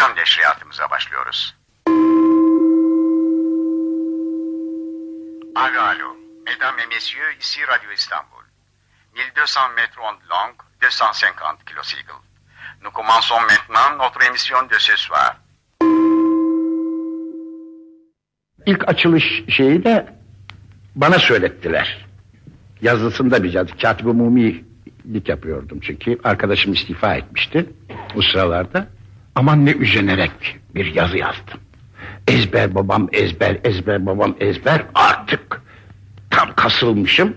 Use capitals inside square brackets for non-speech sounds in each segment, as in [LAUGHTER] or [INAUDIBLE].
akşam neşriyatımıza başlıyoruz. Alo alo. Mesdames et messieurs, ici Radio İstanbul. 1200 mètres ondes longues, 250 kilocycles. Nous commençons maintenant notre émission de ce soir. İlk açılış şeyi de bana söylettiler. Yazısında bir yazı. Katip-i Mumi'lik yapıyordum çünkü. Arkadaşım istifa etmişti o sıralarda. Aman ne üzenerek bir yazı yazdım. Ezber babam ezber, ezber babam ezber artık. Tam kasılmışım.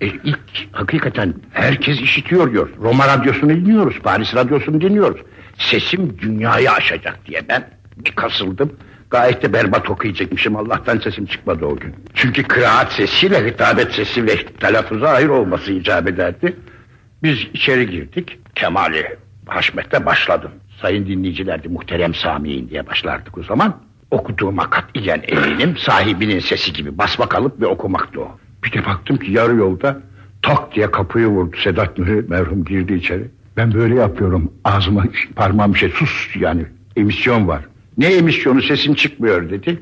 E, ilk hakikaten herkes işitiyor diyor. Roma radyosunu dinliyoruz, Paris radyosunu dinliyoruz. Sesim dünyayı aşacak diye ben bir kasıldım. Gayet de berbat okuyacakmışım. Allah'tan sesim çıkmadı o gün. Çünkü kıraat sesiyle hitabet sesi ve telaffuza ayrı olması icap ederdi. Biz içeri girdik. Kemali Haşmet'te başladım. Sayın dinleyicilerdi muhterem Sami'in diye başlardık o zaman. Okuduğuma katiyen eminim [CLEARS THROAT] sahibinin sesi gibi basmak alıp ve okumaktı o. Bir de baktım ki yarı yolda tak diye kapıyı vurdu Sedat Nuri merhum girdi içeri. Ben böyle yapıyorum ağzıma [LAUGHS] parmağım şey sus yani emisyon var. Ne emisyonu sesim çıkmıyor dedi.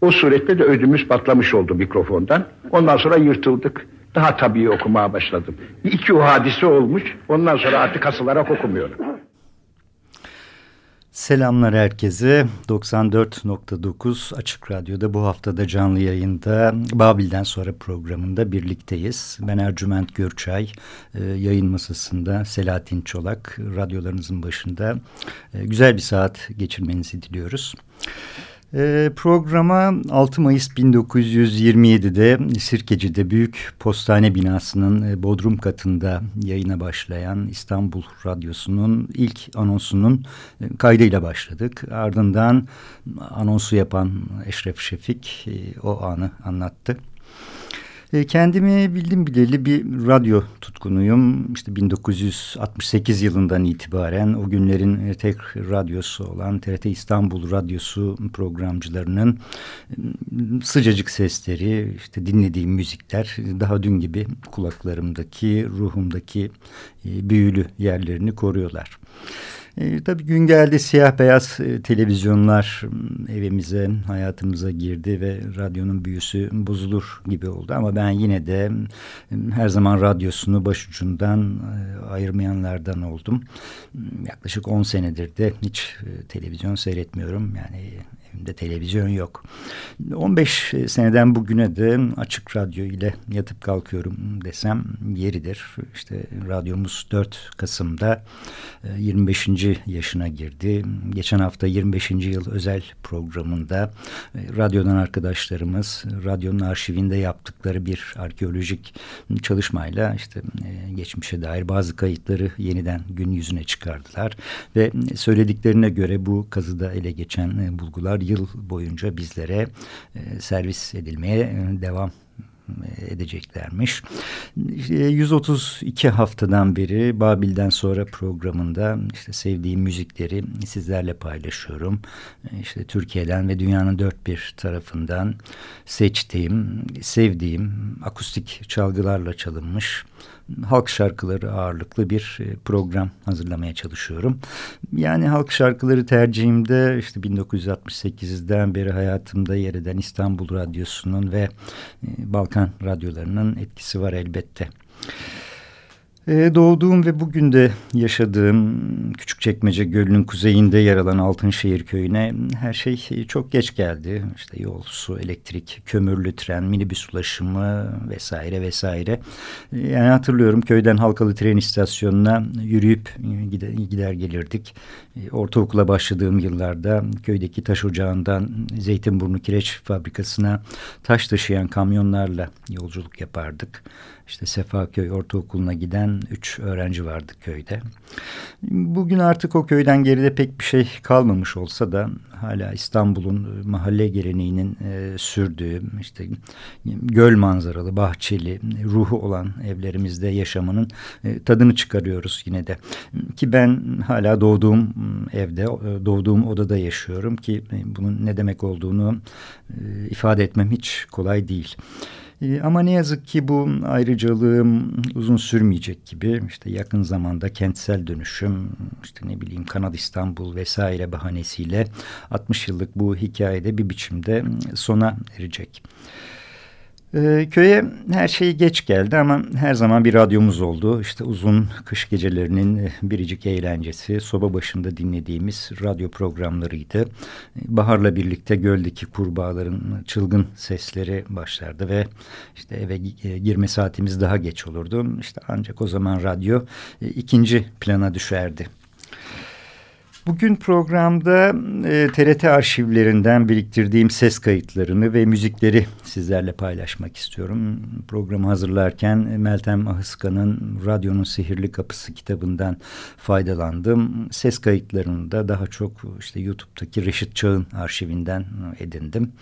O suretle de ödümüz patlamış oldu mikrofondan. Ondan sonra yırtıldık. Daha tabii okumaya başladım. İki o hadise olmuş. Ondan sonra artık asılarak okumuyorum. Selamlar herkese. 94.9 Açık Radyo'da bu haftada canlı yayında Babil'den sonra programında birlikteyiz. Ben Ercüment Gürçay, e, yayın masasında Selahattin Çolak, radyolarınızın başında e, güzel bir saat geçirmenizi diliyoruz. E, programa 6 Mayıs 1927'de Sirkeci'de Büyük Postane binasının e, bodrum katında yayına başlayan İstanbul Radyosu'nun ilk anonsunun e, kaydıyla başladık. Ardından anonsu yapan Eşref Şefik e, o anı anlattı. E, kendimi bildim bileli bir radyo tutkunuyum. İşte 1968 yılından itibaren o günlerin e, tek radyosu olan TRT İstanbul Radyosu programcılarının e, sıcacık sesleri, işte dinlediğim müzikler daha dün gibi kulaklarımdaki, ruhumdaki büyülü yerlerini koruyorlar. E, tabii gün geldi siyah beyaz e, televizyonlar evimize, hayatımıza girdi ve radyonun büyüsü bozulur gibi oldu. Ama ben yine de her zaman radyosunu başucundan e, ayırmayanlardan oldum. Yaklaşık 10 senedir de hiç e, televizyon seyretmiyorum. Yani Evimde televizyon yok. 15 seneden bugüne de açık radyo ile yatıp kalkıyorum desem yeridir. İşte radyomuz 4 Kasım'da 25. E, yaşına girdi. Geçen hafta 25. yıl özel programında e, radyodan arkadaşlarımız radyonun arşivinde yaptıkları bir arkeolojik çalışmayla işte e, geçmişe dair bazı kayıtları yeniden gün yüzüne çıkardılar ve söylediklerine göre bu kazıda ele geçen bulgular yıl boyunca bizlere e, servis edilmeye e, devam edeceklermiş. 132 haftadan beri Babil'den sonra programında işte sevdiğim müzikleri sizlerle paylaşıyorum. İşte Türkiye'den ve dünyanın dört bir tarafından seçtiğim, sevdiğim akustik çalgılarla çalınmış halk şarkıları ağırlıklı bir e, program hazırlamaya çalışıyorum. Yani halk şarkıları tercihimde işte 1968'den beri hayatımda yer eden İstanbul Radyosu'nun ve e, Balkan radyolarının etkisi var elbette. Ee, doğduğum ve bugün de yaşadığım Küçükçekmece Gölü'nün kuzeyinde yer alan Altınşehir Köyü'ne her şey çok geç geldi. İşte yol, su, elektrik, kömürlü tren, minibüs ulaşımı vesaire vesaire. Ee, yani hatırlıyorum köyden Halkalı tren istasyonuna yürüyüp gider gelirdik. Ee, ortaokula başladığım yıllarda köydeki taş ocağından Zeytinburnu Kireç Fabrikası'na taş taşıyan kamyonlarla yolculuk yapardık. İşte Sefaköy Ortaokulu'na giden üç öğrenci vardı köyde. Bugün artık o köyden geride pek bir şey kalmamış olsa da hala İstanbul'un mahalle geleneğinin e, sürdüğü işte göl manzaralı, bahçeli, ruhu olan evlerimizde yaşamanın e, tadını çıkarıyoruz yine de. Ki ben hala doğduğum evde, doğduğum odada yaşıyorum ki e, bunun ne demek olduğunu e, ifade etmem hiç kolay değil. Ee, ama ne yazık ki bu ayrıcalığım uzun sürmeyecek gibi işte yakın zamanda kentsel dönüşüm işte ne bileyim Kanal İstanbul vesaire bahanesiyle 60 yıllık bu hikayede bir biçimde sona erecek. Ee, köye her şey geç geldi ama her zaman bir radyomuz oldu. İşte uzun kış gecelerinin e, biricik eğlencesi soba başında dinlediğimiz radyo programlarıydı. Baharla birlikte göldeki kurbağaların çılgın sesleri başlardı ve işte eve e, girme saatimiz daha geç olurdu. İşte ancak o zaman radyo e, ikinci plana düşerdi. Bugün programda e, TRT arşivlerinden biriktirdiğim ses kayıtlarını ve müzikleri sizlerle paylaşmak istiyorum. Programı hazırlarken Meltem Ahıska'nın Radyonun Sihirli Kapısı kitabından faydalandım. Ses kayıtlarını da daha çok işte YouTube'daki Reşit Çağ'ın arşivinden edindim.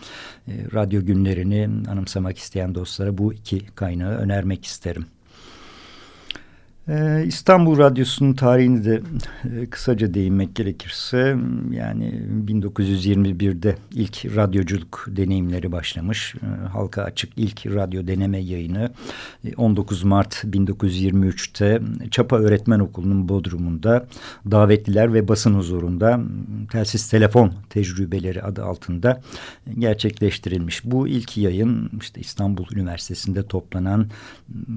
E, radyo günlerini anımsamak isteyen dostlara bu iki kaynağı önermek isterim. Ee, İstanbul Radyosu'nun tarihini de e, kısaca değinmek gerekirse yani 1921'de ilk radyoculuk deneyimleri başlamış. Ee, halka açık ilk radyo deneme yayını 19 e, Mart 1923'te Çapa Öğretmen Okulu'nun Bodrum'unda davetliler ve basın huzurunda telsiz telefon tecrübeleri adı altında gerçekleştirilmiş. Bu ilk yayın işte İstanbul Üniversitesi'nde toplanan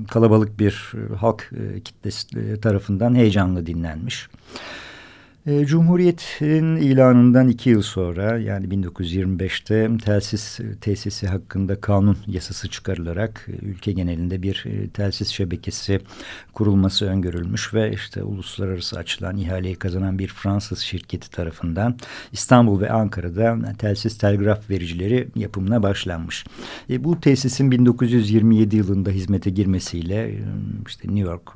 kalabalık bir halk e, kitlesi tarafından heyecanlı dinlenmiş. E, Cumhuriyet'in ilanından iki yıl sonra yani 1925'te telsiz tesisi hakkında kanun yasası çıkarılarak e, ülke genelinde bir e, telsiz şebekesi kurulması öngörülmüş ve işte uluslararası açılan ihaleyi kazanan bir Fransız şirketi tarafından İstanbul ve Ankara'da telsiz telgraf vericileri yapımına başlanmış. E, bu tesisin 1927 yılında hizmete girmesiyle işte New York,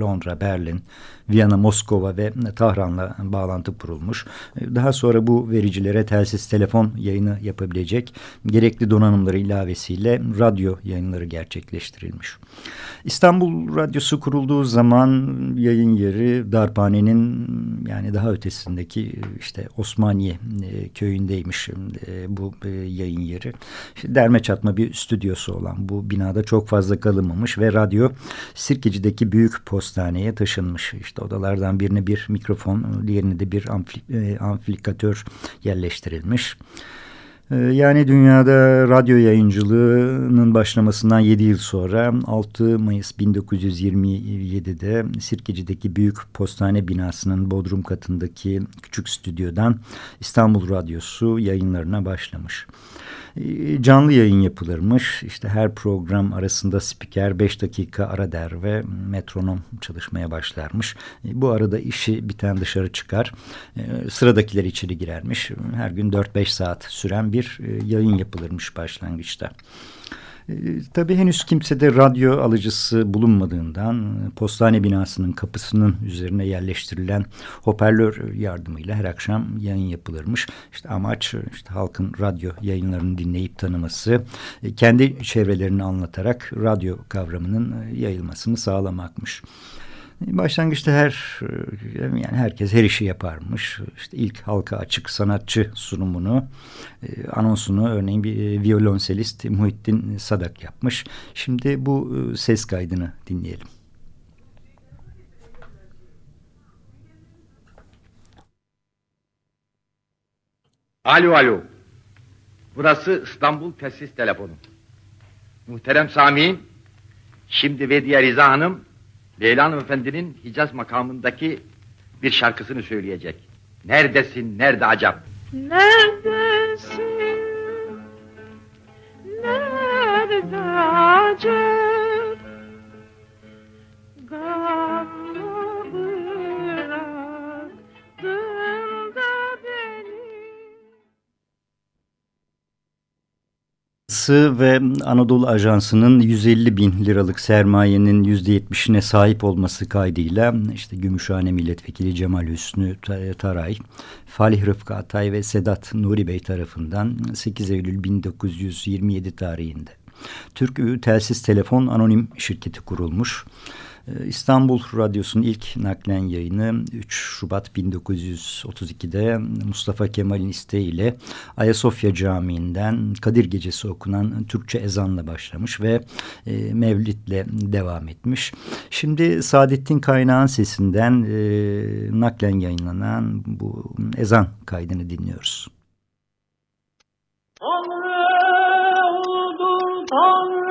Londra, Berlin, Viyana, Moskova ve Tahran'la bağlantı kurulmuş. Daha sonra bu vericilere telsiz telefon yayını yapabilecek gerekli donanımları ilavesiyle radyo yayınları gerçekleştirilmiş. İstanbul Radyosu kurulduğu zaman yayın yeri Darphane'nin yani daha ötesindeki işte Osmaniye e, köyündeymiş e, bu e, yayın yeri. Derme çatma bir stüdyosu olan bu binada çok fazla kalınmamış ve radyo Sirkeci'deki büyük postaneye taşınmış. İşte odalardan birine bir mikrofon, diğerine de bir amplifikatör yerleştirilmiş. Ee, yani dünyada radyo yayıncılığının başlamasından 7 yıl sonra 6 Mayıs 1927'de Sirkeci'deki büyük postane binasının bodrum katındaki küçük stüdyodan İstanbul Radyosu yayınlarına başlamış. Canlı yayın yapılırmış. İşte her program arasında spiker 5 dakika ara der ve metronom çalışmaya başlarmış. Ee, bu arada işi biten dışarı çıkar. Ee, sıradakiler içeri girermiş. Her gün 4-5 saat süren bir e, yayın yapılırmış başlangıçta. E, tabii henüz kimsede radyo alıcısı bulunmadığından postane binasının kapısının üzerine yerleştirilen hoparlör yardımıyla her akşam yayın yapılırmış. İşte amaç işte halkın radyo yayınlarını dinleyip tanıması, e, kendi çevrelerini anlatarak radyo kavramının e, yayılmasını sağlamakmış. Başlangıçta her yani herkes her işi yaparmış. İşte ilk halka açık sanatçı sunumunu, e, anonsunu örneğin bir e, violonselist Muhittin Sadak yapmış. Şimdi bu e, ses kaydını dinleyelim. Alo alo. Burası İstanbul Tesis Telefonu. Muhterem Sami'in, şimdi Vediye Riza Hanım Leyla Hanım Efendi'nin Hicaz makamındaki bir şarkısını söyleyecek. Neredesin, nerede acaba? Neredesin? Nerede acep? Sı ve Anadolu Ajansı'nın 150 bin liralık sermayenin %70'ine sahip olması kaydıyla işte Gümüşhane Milletvekili Cemal Hüsnü Taray, Falih Rıfkı Atay ve Sedat Nuri Bey tarafından 8 Eylül 1927 tarihinde Türk Telsiz Telefon Anonim Şirketi kurulmuş. Ee, İstanbul Radyosu'nun ilk naklen yayını 3 Şubat 1932'de Mustafa Kemal'in isteğiyle Ayasofya Camii'nden Kadir Gecesi okunan Türkçe ezanla başlamış ve e, Mevlid'le devam etmiş. Şimdi Saadettin Kaynağ'ın sesinden e, naklen yayınlanan bu ezan kaydını dinliyoruz. Tanrı uludur Tanrı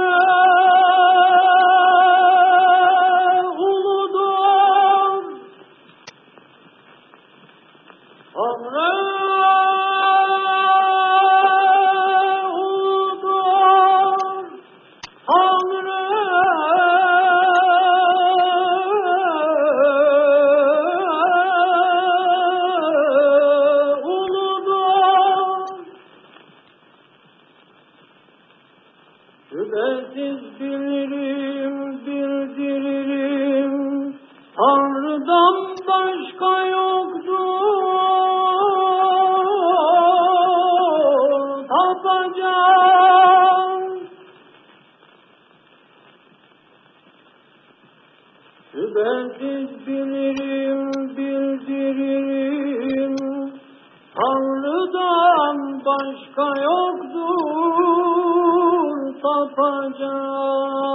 الله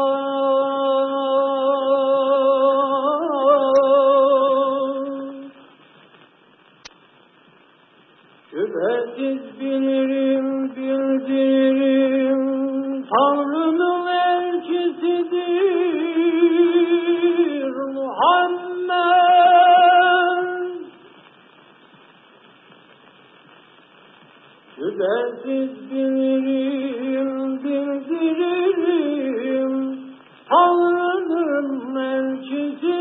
Şüphesiz bilirim, bildiririm, Tanrı'nın elçisidir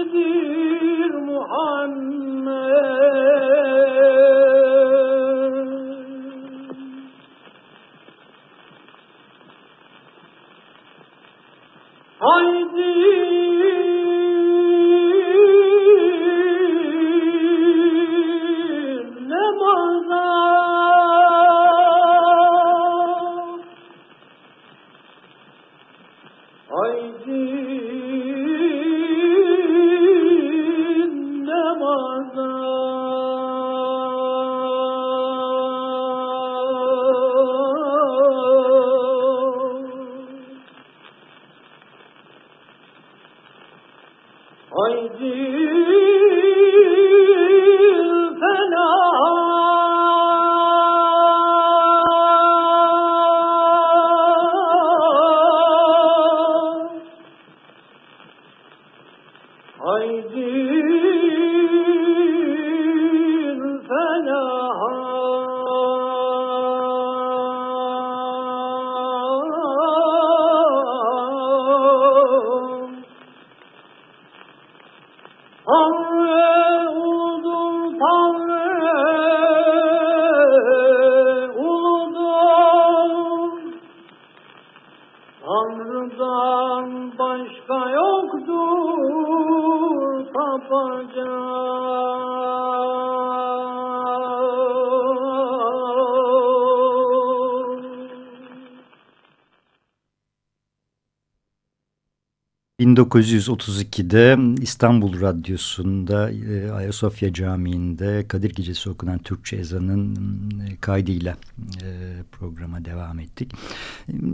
1932'de İstanbul Radyosu'nda e, Ayasofya Camii'nde Kadir Gecesi okunan Türkçe ezanın e, kaydıyla e, programa devam ettik.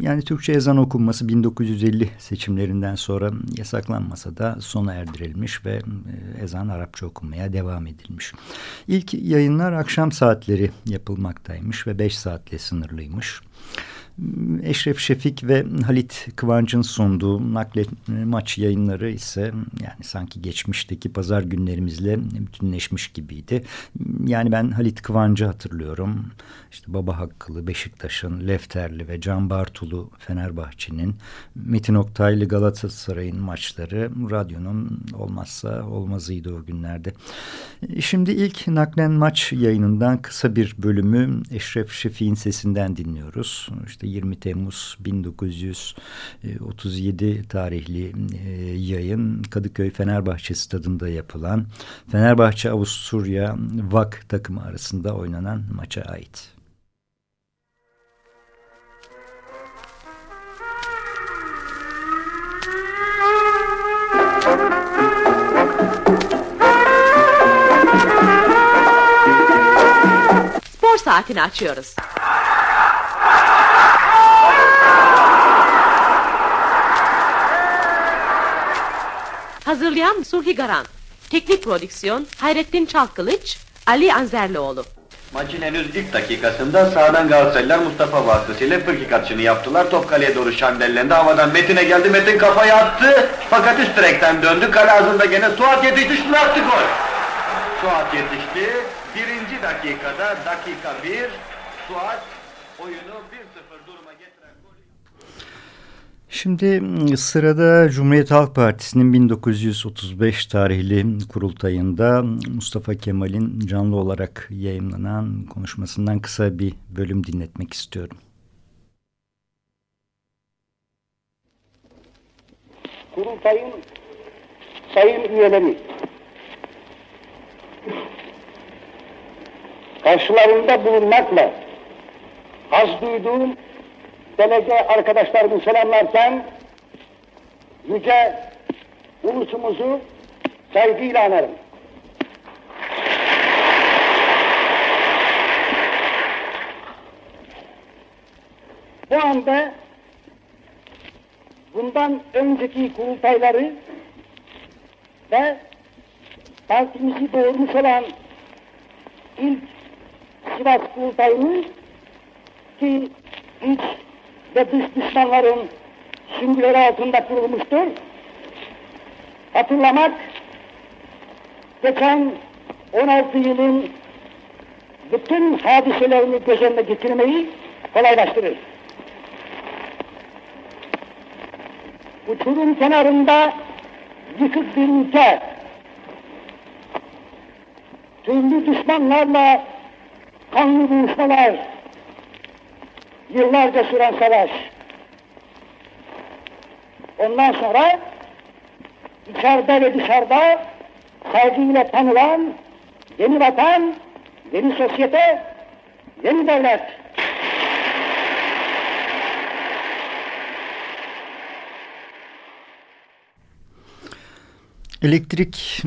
Yani Türkçe ezan okunması 1950 seçimlerinden sonra yasaklanmasa da sona erdirilmiş ve ezan Arapça okunmaya devam edilmiş. İlk yayınlar akşam saatleri yapılmaktaymış ve 5 saatle sınırlıymış. Eşref Şefik ve Halit Kıvanç'ın sunduğu naklet maç yayınları ise yani sanki geçmişteki pazar günlerimizle bütünleşmiş gibiydi. Yani ben Halit Kıvanç'ı hatırlıyorum. İşte Baba Hakkılı, Beşiktaş'ın, Lefterli ve Can Bartulu Fenerbahçe'nin, Metin Oktaylı Galatasaray'ın maçları radyonun olmazsa olmazıydı o günlerde. Şimdi ilk naklen maç yayınından kısa bir bölümü Eşref Şefik'in sesinden dinliyoruz. İşte 20 Temmuz 1937 tarihli e, yayın Kadıköy Fenerbahçe stadında yapılan Fenerbahçe Avusturya VAK takımı arasında oynanan maça ait. Spor saatini açıyoruz. Hazırlayan Sulhi Garan. Teknik prodüksiyon Hayrettin Çalkılıç, Ali Anzerlioğlu. Maçın henüz ilk dakikasında sağdan Galatasaraylılar Mustafa vasıtasıyla frikik atışını yaptılar. Top kaleye doğru şandellendi. Havadan Metin'e geldi. Metin kafayı attı. Fakat üst direkten döndü. Kale ağzında gene Suat yetişti. Şunu attı gol. Suat yetişti. Birinci dakikada dakika bir. Suat oyunu Şimdi sırada Cumhuriyet Halk Partisi'nin 1935 tarihli kurultayında Mustafa Kemal'in canlı olarak yayınlanan konuşmasından kısa bir bölüm dinletmek istiyorum. Kurultayın sayın üyeleri, karşılarında bulunmakla haz duyduğum delege arkadaşlarımı selamlarken yüce ulusumuzu saygıyla anarım. Bu anda bundan önceki kurultayları ve partimizi doğurmuş olan ilk Sivas kurultayını ki iç ve dış düşmanların süngüleri altında kurulmuştur. Hatırlamak, geçen 16 yılın bütün hadiselerini göz önüne getirmeyi kolaylaştırır. Uçurum kenarında yıkık bir ülke, türlü düşmanlarla kanlı buluşmalar, yıllarca süren savaş. Ondan sonra içeride ve dışarıda saygıyla tanılan yeni vatan, yeni sosyete, yeni devlet. Elektrik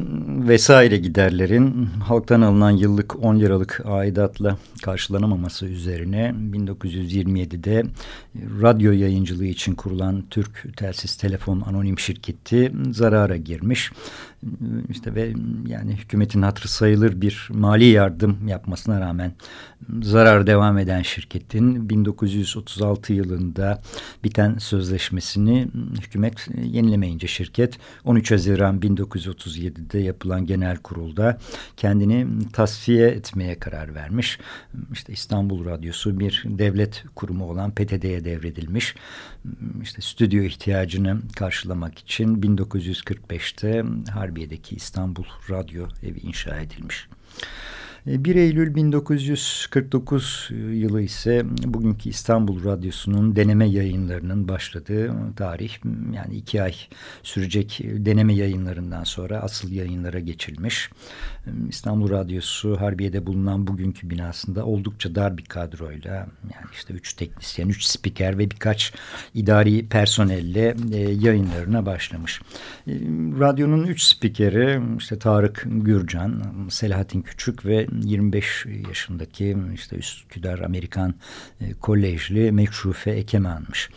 vesaire giderlerin halktan alınan yıllık 10 liralık aidatla karşılanamaması üzerine 1927'de radyo yayıncılığı için kurulan Türk Telsiz Telefon Anonim Şirketi zarara girmiş. İşte ve yani hükümetin hatırı sayılır bir mali yardım yapmasına rağmen zarar devam eden şirketin 1936 yılında biten sözleşmesini hükümet yenilemeyince şirket 13 Haziran 1937'de yapılan genel kurulda kendini tasfiye etmeye karar vermiş. İşte İstanbul Radyosu bir devlet kurumu olan PTD'ye devredilmiş. İşte stüdyo ihtiyacını karşılamak için 1945'te Harbiye'deki İstanbul Radyo Evi inşa edilmiş. 1 Eylül 1949 yılı ise bugünkü İstanbul Radyosu'nun deneme yayınlarının başladığı tarih yani iki ay sürecek deneme yayınlarından sonra asıl yayınlara geçilmiş. İstanbul Radyosu Harbiye'de bulunan bugünkü binasında oldukça dar bir kadroyla yani işte üç teknisyen, üç spiker ve birkaç idari personelle e, yayınlarına başlamış. E, radyonun üç spikeri işte Tarık Gürcan, Selahattin Küçük ve 25 yaşındaki işte Üsküdar Amerikan e, Kolejli Mekşufe Ekemen'miş.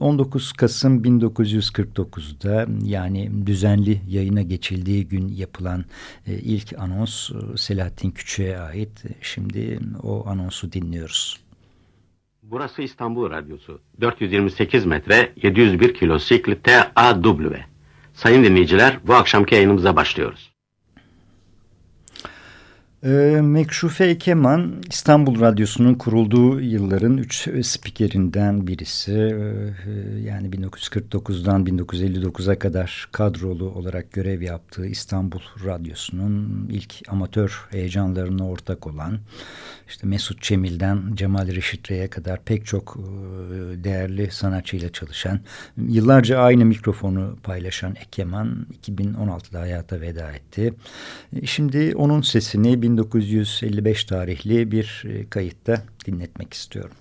19 Kasım 1949'da yani düzenli yayına geçildiği gün yapılan e, ilk anons e, Selahattin Küçük'e ait. Şimdi o anonsu dinliyoruz. Burası İstanbul Radyosu. 428 metre 701 kilo sikli TAW. Sayın dinleyiciler bu akşamki yayınımıza başlıyoruz. E, Mekşufe Keman İstanbul Radyosu'nun kurulduğu yılların üç spikerinden birisi. E, yani 1949'dan 1959'a kadar kadrolu olarak görev yaptığı İstanbul Radyosu'nun ilk amatör heyecanlarına ortak olan işte Mesut Cemil'den Cemal Reşitre'ye kadar pek çok e, değerli sanatçıyla çalışan, yıllarca aynı mikrofonu paylaşan Ekeman 2016'da hayata veda etti. E, şimdi onun sesini 1955 tarihli bir e, kayıtta dinletmek istiyorum.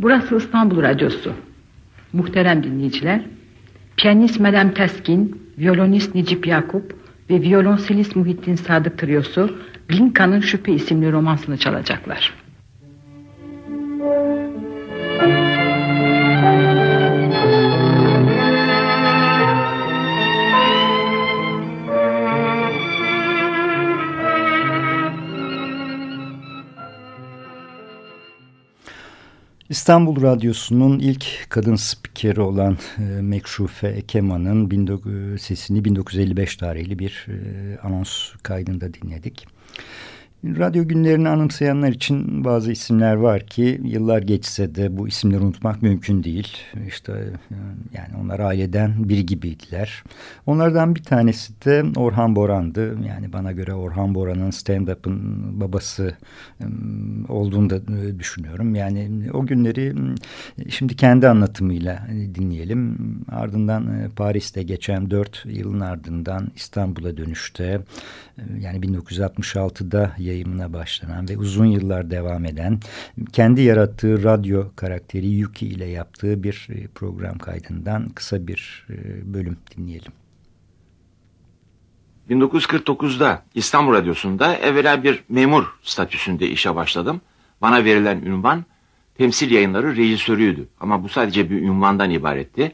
Burası İstanbul Radyosu. Muhterem dinleyiciler, piyanist Madame Taskin, violonist Necip Yakup ve violonselist Muhittin Sadık Triosu Linka'nın Şüphe isimli romansını çalacaklar. İstanbul Radyosu'nun ilk kadın spikeri olan e, Mekşufe Ekeman'ın sesini 1955 tarihli bir e, anons kaydında dinledik. Radyo günlerini anımsayanlar için bazı isimler var ki yıllar geçse de bu isimleri unutmak mümkün değil. İşte yani onlar aileden biri gibiydiler. Onlardan bir tanesi de Orhan Boran'dı. Yani bana göre Orhan Boran'ın stand-up'ın babası olduğunu da e, düşünüyorum. Yani o günleri şimdi kendi anlatımıyla dinleyelim. Ardından Paris'te geçen dört yılın ardından İstanbul'a dönüşte yani 1966'da yayımına başlanan ve uzun yıllar devam eden kendi yarattığı radyo karakteri Yuki ile yaptığı bir e, program kaydından kısa bir e, bölüm dinleyelim. 1949'da İstanbul Radyosu'nda evvela bir memur statüsünde işe başladım. Bana verilen ünvan temsil yayınları rejisörüydü. Ama bu sadece bir ünvandan ibaretti.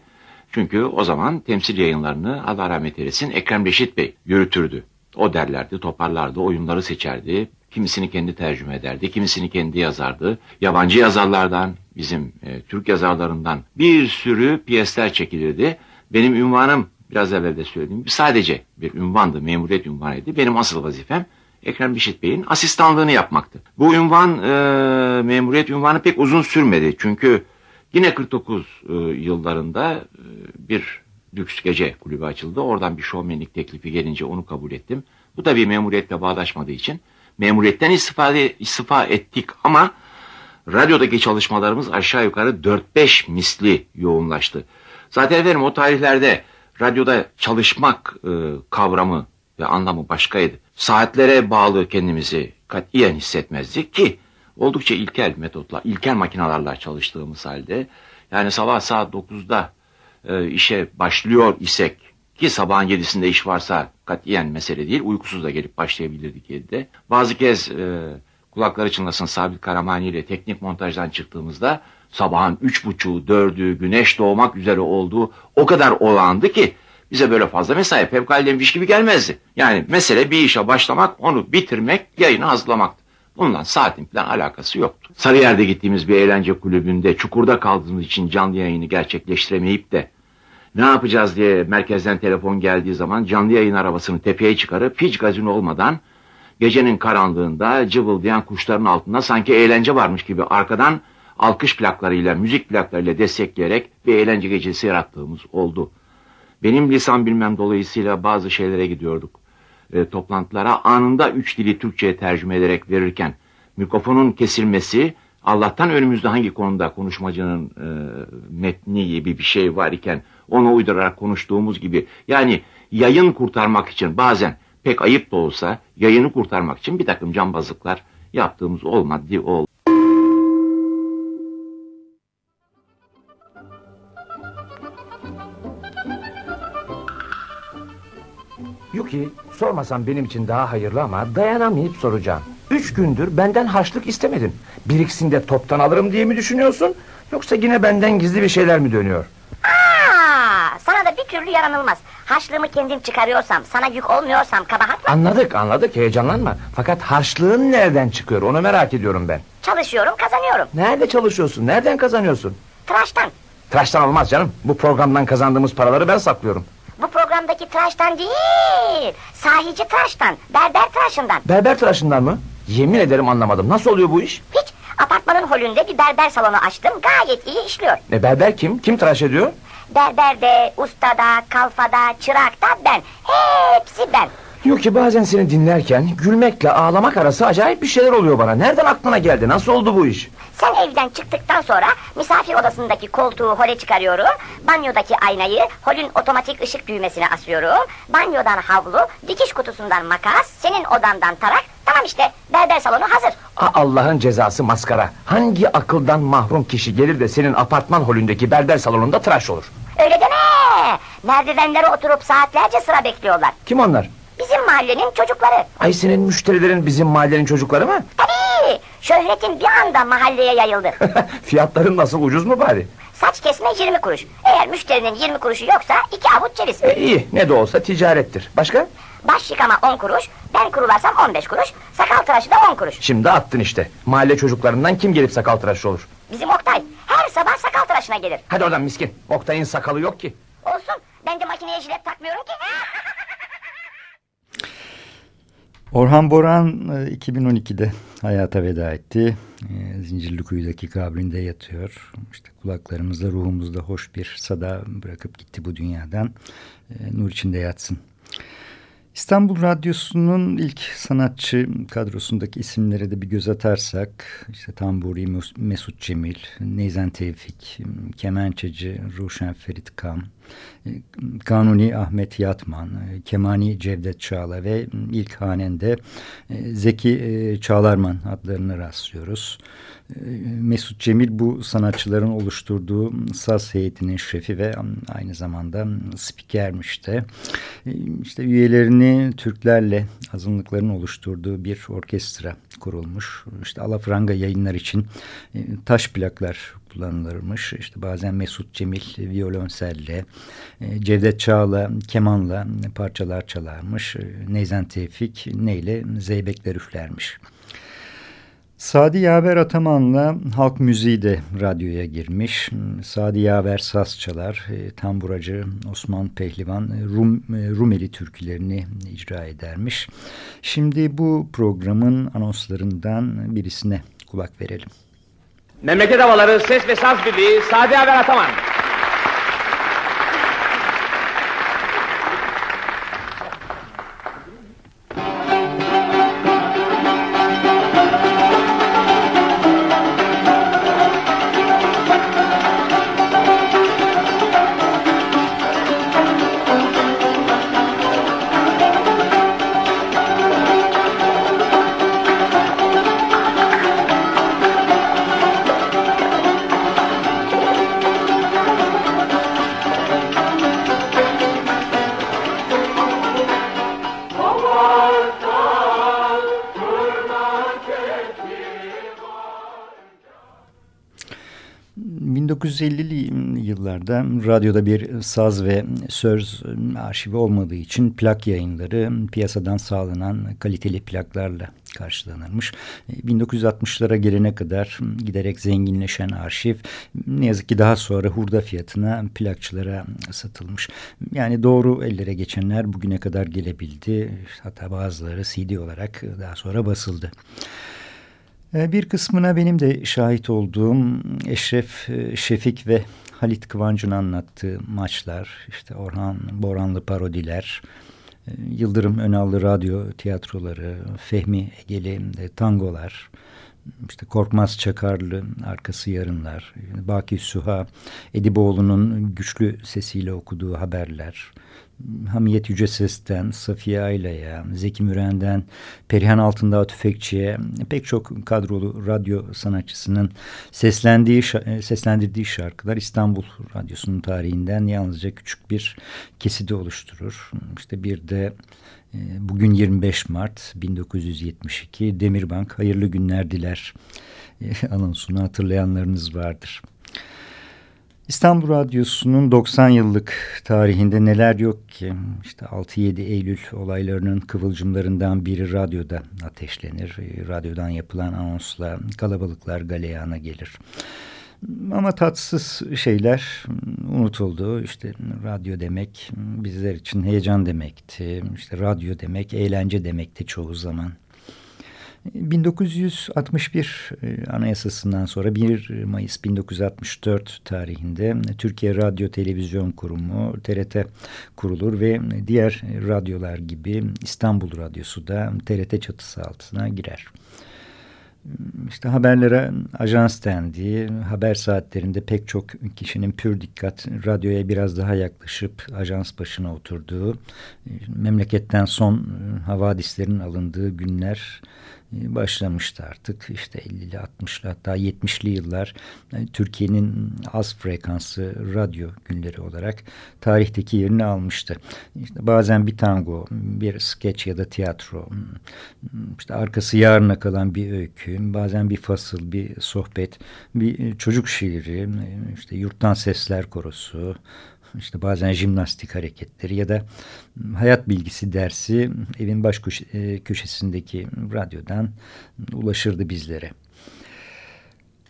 Çünkü o zaman temsil yayınlarını Allah rahmet eylesin Ekrem Reşit Bey yürütürdü. O derlerdi, toparlardı, oyunları seçerdi. Kimisini kendi tercüme ederdi, kimisini kendi yazardı. Yabancı yazarlardan, bizim e, Türk yazarlarından bir sürü piyesler çekilirdi. Benim ünvanım, biraz evvel de söylediğim sadece bir ünvandı, memuriyet ünvanıydı. Benim asıl vazifem Ekrem Bişit Bey'in asistanlığını yapmaktı. Bu ünvan, e, memuriyet ünvanı pek uzun sürmedi. Çünkü yine 49 e, yıllarında e, bir lüks gece kulübü açıldı. Oradan bir şovmenlik teklifi gelince onu kabul ettim. Bu da bir memuriyetle bağdaşmadığı için memuriyetten istifade, istifa ettik ama radyodaki çalışmalarımız aşağı yukarı 4-5 misli yoğunlaştı. Zaten efendim o tarihlerde radyoda çalışmak e, kavramı ve anlamı başkaydı. Saatlere bağlı kendimizi katiyen hissetmezdik ki oldukça ilkel metotla, ilkel makinalarla çalıştığımız halde yani sabah saat 9'da e, işe başlıyor isek ki sabahın yedisinde iş varsa katiyen mesele değil uykusuz da gelip başlayabilirdik yedide. Bazı kez e, kulakları çınlasın Sabit Karamani ile teknik montajdan çıktığımızda sabahın üç buçuğu dördü güneş doğmak üzere olduğu o kadar olağandı ki bize böyle fazla mesai fevkaladeymiş gibi gelmezdi. Yani mesele bir işe başlamak onu bitirmek yayını hazırlamaktı. Bundan saatin falan alakası yoktu. Sarıyer'de gittiğimiz bir eğlence kulübünde çukurda kaldığımız için canlı yayını gerçekleştiremeyip de ne yapacağız diye merkezden telefon geldiği zaman canlı yayın arabasını tepeye çıkarıp hiç gazino olmadan gecenin karanlığında cıvıldayan kuşların altında sanki eğlence varmış gibi arkadan alkış plaklarıyla, müzik plaklarıyla destekleyerek bir eğlence gecesi yarattığımız oldu. Benim lisan bilmem dolayısıyla bazı şeylere gidiyorduk. E, toplantılara anında üç dili Türkçe'ye tercüme ederek verirken mikrofonun kesilmesi Allah'tan önümüzde hangi konuda konuşmacının e, metni gibi bir şey var iken onu uydurarak konuştuğumuz gibi yani yayın kurtarmak için bazen pek ayıp da olsa yayını kurtarmak için bir takım cambazlıklar yaptığımız olmadı oldu. Yuki sormasam benim için daha hayırlı ama dayanamayıp soracağım. Üç gündür benden harçlık istemedin. Biriksin de toptan alırım diye mi düşünüyorsun? Yoksa yine benden gizli bir şeyler mi dönüyor? Aa, sana da bir türlü yaranılmaz. Harçlığımı kendim çıkarıyorsam, sana yük olmuyorsam kabahat mı? Anladık anladık heyecanlanma. Fakat harçlığın nereden çıkıyor onu merak ediyorum ben. Çalışıyorum kazanıyorum. Nerede çalışıyorsun? Nereden kazanıyorsun? Tıraştan. Tıraştan olmaz canım. Bu programdan kazandığımız paraları ben saklıyorum. Bu programdaki tıraştan değil. Sahici tıraştan. Berber tıraşından. Berber tıraşından mı? Yemin ederim anlamadım. Nasıl oluyor bu iş? Hiç. Apartmanın holünde bir berber salonu açtım. Gayet iyi işliyor. E berber kim? Kim tıraş ediyor? Berberde, ustada, kalfada, çırakta ben. Hepsi ben. Yok ki bazen seni dinlerken gülmekle ağlamak arası acayip bir şeyler oluyor bana. Nereden aklına geldi? Nasıl oldu bu iş? Sen evden çıktıktan sonra misafir odasındaki koltuğu hole çıkarıyorum. Banyodaki aynayı holün otomatik ışık düğmesine asıyorum. Banyodan havlu, dikiş kutusundan makas, senin odandan tarak. Tamam işte berber salonu hazır. Aa, Allah'ın cezası maskara. Hangi akıldan mahrum kişi gelir de senin apartman holündeki berber salonunda tıraş olur? Öyle deme. Merdivenlere oturup saatlerce sıra bekliyorlar. Kim onlar? Bizim mahallenin çocukları. Ay senin müşterilerin bizim mahallenin çocukları mı? Tabii. Şöhretin bir anda mahalleye yayıldı. [LAUGHS] Fiyatların nasıl ucuz mu bari? Saç kesme 20 kuruş. Eğer müşterinin 20 kuruşu yoksa iki avuç ceviz. E, iyi ne de olsa ticarettir. Başka? Baş yıkama 10 kuruş, ben kurularsam 15 kuruş, sakal tıraşı da 10 kuruş. Şimdi attın işte. Mahalle çocuklarından kim gelip sakal tıraşı olur? Bizim Oktay her sabah sakal tıraşına gelir. Hadi oradan miskin. Oktay'ın sakalı yok ki. Olsun ben de makineye jilet takmıyorum ki. [LAUGHS] Orhan Boran 2012'de hayata veda etti. E, Zincirlikuyu'daki kabrinde yatıyor. İşte kulaklarımızda, ruhumuzda hoş bir sada bırakıp gitti bu dünyadan. E, nur içinde yatsın. İstanbul Radyosu'nun ilk sanatçı kadrosundaki isimlere de bir göz atarsak işte Tamburi Mesut Cemil, Neyzen Tevfik, Kemençeci Ruşen Ferit Kam, Kanuni Ahmet Yatman, Kemani Cevdet Çağla ve ilk hanende Zeki Çağlarman adlarını rastlıyoruz. Mesut Cemil bu sanatçıların oluşturduğu saz heyetinin şefi ve aynı zamanda spikermiş de. İşte üyelerini Türklerle azınlıkların oluşturduğu bir orkestra kurulmuş. İşte alafranga yayınlar için taş plaklar kullanılırmış. İşte bazen Mesut Cemil violonselle, Cevdet Çağla kemanla parçalar çalarmış. Neyzen Tevfik neyle zeybekler üflermiş. Sadi Yaver Ataman'la halk müziği de radyoya girmiş. Sadi Yaver saz çalar, e, tamburacı Osman Pehlivan Rum, e, Rumeli türkülerini icra edermiş. Şimdi bu programın anonslarından birisine kulak verelim. Memleket Havaları Ses ve Saz Birliği Sadi Yaver Ataman. 1950'li yıllarda radyoda bir saz ve söz arşivi olmadığı için plak yayınları piyasadan sağlanan kaliteli plaklarla karşılanırmış. 1960'lara gelene kadar giderek zenginleşen arşiv ne yazık ki daha sonra hurda fiyatına plakçılara satılmış. Yani doğru ellere geçenler bugüne kadar gelebildi. Hatta bazıları CD olarak daha sonra basıldı. Ee, bir kısmına benim de şahit olduğum Eşref e, Şefik ve Halit Kıvancı'nın anlattığı maçlar, işte Orhan Boranlı parodiler, e, Yıldırım Önallı radyo tiyatroları, Fehmi Egeli e, tangolar, işte Korkmaz Çakarlı Arkası Yarınlar, Baki Süha Ediboğlu'nun güçlü sesiyle okuduğu haberler, Hamiyet Yüce Ses'ten Safiye Ayla'ya, Zeki Müren'den Perihan Altındağ Tüfekçi'ye pek çok kadrolu radyo sanatçısının seslendiği, seslendirdiği şarkılar İstanbul Radyosu'nun tarihinden yalnızca küçük bir kesidi oluşturur. İşte bir de e, bugün 25 Mart 1972 Demirbank Hayırlı Günler Diler e, anonsunu hatırlayanlarınız vardır. İstanbul Radyosu'nun 90 yıllık tarihinde neler yok ki? İşte 6-7 Eylül olaylarının kıvılcımlarından biri radyoda ateşlenir. Radyodan yapılan anonsla kalabalıklar galeyana gelir. Ama tatsız şeyler unutuldu. İşte radyo demek bizler için heyecan demekti. İşte radyo demek eğlence demekti çoğu zaman. 1961 e, Anayasası'ndan sonra 1 Mayıs 1964 tarihinde Türkiye Radyo Televizyon Kurumu TRT kurulur ve diğer radyolar gibi İstanbul Radyosu da TRT çatısı altına girer. İşte haberlere ajans dendiği, haber saatlerinde pek çok kişinin pür dikkat radyoya biraz daha yaklaşıp ajans başına oturduğu, memleketten son havadislerin alındığı günler e, başlamıştı artık. İşte 50'li 60'lı hatta 70'li yıllar e, Türkiye'nin az frekanslı radyo günleri olarak tarihteki yerini almıştı. İşte bazen bir tango, bir skeç ya da tiyatro, işte arkası yarına kalan bir öykü, bazen bir fasıl, bir sohbet, bir çocuk şiiri, işte yurttan sesler korosu, işte bazen jimnastik hareketleri ya da hayat bilgisi dersi evin baş e, köşesindeki radyodan ulaşırdı bizlere.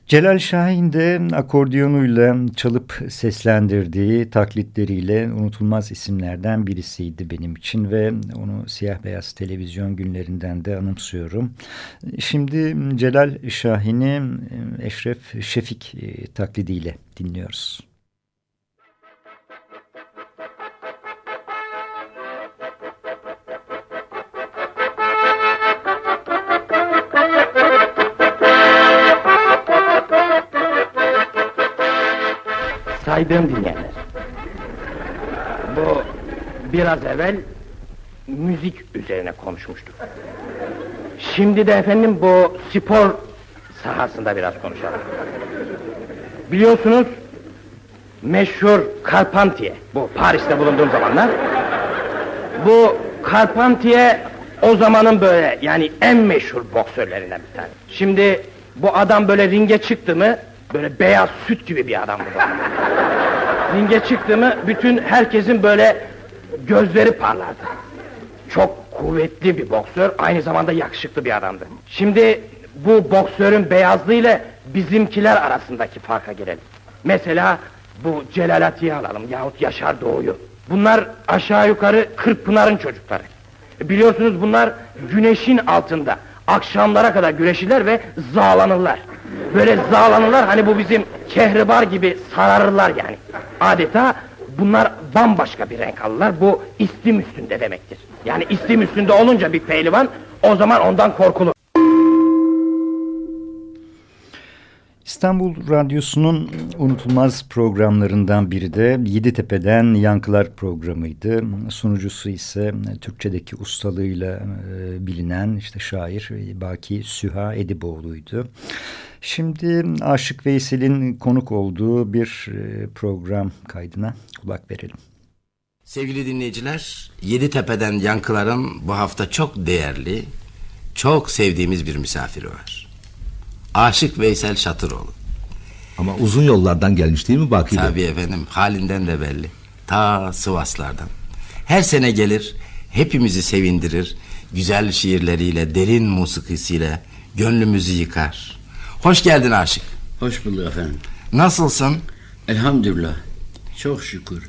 Celal Şahin de akordiyonuyla çalıp seslendirdiği taklitleriyle unutulmaz isimlerden birisiydi benim için ve onu siyah beyaz televizyon günlerinden de anımsıyorum. Şimdi Celal Şahin'i Eşref Şefik e, taklidiyle dinliyoruz. Saydığım dinleyenler. Bu biraz evvel müzik üzerine konuşmuştuk. Şimdi de efendim bu spor sahasında biraz konuşalım. Biliyorsunuz meşhur Carpentier, bu Paris'te bulunduğum zamanlar. Bu Carpentier o zamanın böyle yani en meşhur boksörlerinden bir tane. Şimdi bu adam böyle ringe çıktı mı Böyle beyaz süt gibi bir adam bu. Ringe çıktı mı bütün herkesin böyle gözleri parlardı. Çok kuvvetli bir boksör, aynı zamanda yakışıklı bir adamdı. Şimdi bu boksörün beyazlığıyla bizimkiler arasındaki farka gelelim. Mesela bu Celal Ati'yi alalım yahut Yaşar Doğu'yu. Bunlar aşağı yukarı Kırkpınar'ın çocukları. Biliyorsunuz bunlar güneşin altında akşamlara kadar güreşirler ve zağlanırlar. Böyle zağlanırlar hani bu bizim kehribar gibi sararırlar yani. Adeta bunlar bambaşka bir renk alırlar. Bu istim üstünde demektir. Yani istim üstünde olunca bir pehlivan o zaman ondan korkulur. İstanbul Radyosu'nun unutulmaz programlarından biri de Yeditepe'den Yankılar programıydı. Sunucusu ise Türkçedeki ustalığıyla e, bilinen işte şair Baki Süha Ediboğlu'ydu. Şimdi Aşık Veysel'in konuk olduğu bir e, program kaydına kulak verelim. Sevgili dinleyiciler, Yeditepe'den Yankılar'ın bu hafta çok değerli, çok sevdiğimiz bir misafiri var. Aşık Veysel Şatıroğlu. Ama uzun yollardan gelmiş değil mi Baki Tabii efendim, halinden de belli. Ta Sivaslardan. Her sene gelir, hepimizi sevindirir, güzel şiirleriyle, derin musikisiyle gönlümüzü yıkar. Hoş geldin Aşık. Hoş bulduk efendim. Nasılsın? Elhamdülillah. Çok şükür.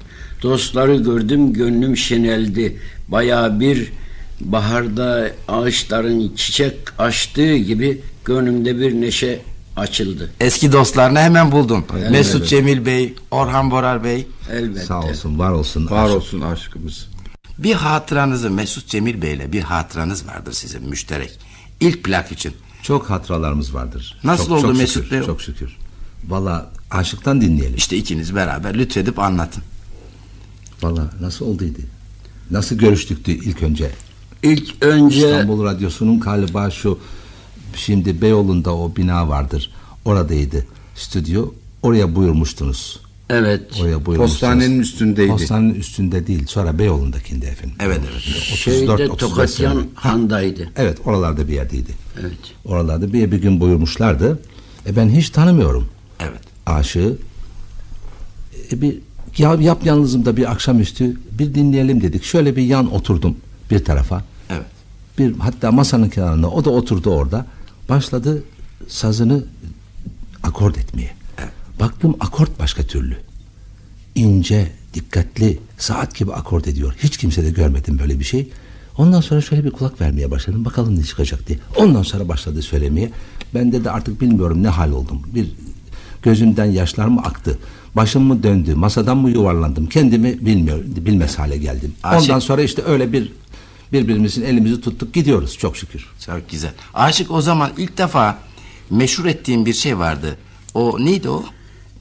Dostları gördüm gönlüm şeneldi. Baya bir baharda ağaçların çiçek açtığı gibi gönlümde bir neşe açıldı. Eski dostlarını hemen buldum. Elbette. Mesut Cemil Bey, Orhan Borar Bey. Elbette. Sağ olsun, var olsun. Var aşk. olsun aşkımız. Bir hatıranızı Mesut Cemil Bey'le bir hatıranız vardır sizin müşterek. İlk plak için. Çok hatıralarımız vardır. Nasıl çok, oldu çok Mesut şükür, Bey? Çok şükür. Valla aşıktan dinleyelim. İşte ikiniz beraber lütfedip anlatın. Valla nasıl olduydu? Nasıl görüştüktü ilk önce? İlk önce... İstanbul Radyosu'nun galiba şu şimdi Beyoğlu'nda o bina vardır. Oradaydı stüdyo. Oraya buyurmuştunuz. Evet. Oraya Postanenin üstündeydi. Postanenin üstünde değil. Sonra Beyoğlu'ndakinde efendim. Evet evet. 34, Şeyde Tokatyan Han'daydı. Evet oralarda bir yerdeydi. Evet. Oralarda bir, bir gün buyurmuşlardı. E ben hiç tanımıyorum. Evet. Aşığı. E, bir ya, yap yalnızım bir akşamüstü bir dinleyelim dedik. Şöyle bir yan oturdum bir tarafa. Evet. Bir hatta masanın kenarına o da oturdu orada. Başladı sazını akord etmeye. Baktım akort başka türlü. İnce, dikkatli, saat gibi akord ediyor. Hiç kimse de görmedim böyle bir şey. Ondan sonra şöyle bir kulak vermeye başladım. Bakalım ne çıkacak diye. Ondan sonra başladı söylemeye. Ben de de artık bilmiyorum ne hal oldum. Bir gözümden yaşlar mı aktı? Başım mı döndü? Masadan mı yuvarlandım? Kendimi bilmiyor, bilmez hale geldim. Aşık- Ondan sonra işte öyle bir birbirimizin elimizi tuttuk gidiyoruz çok şükür. Çok güzel. Aşık o zaman ilk defa meşhur ettiğim bir şey vardı. O neydi o?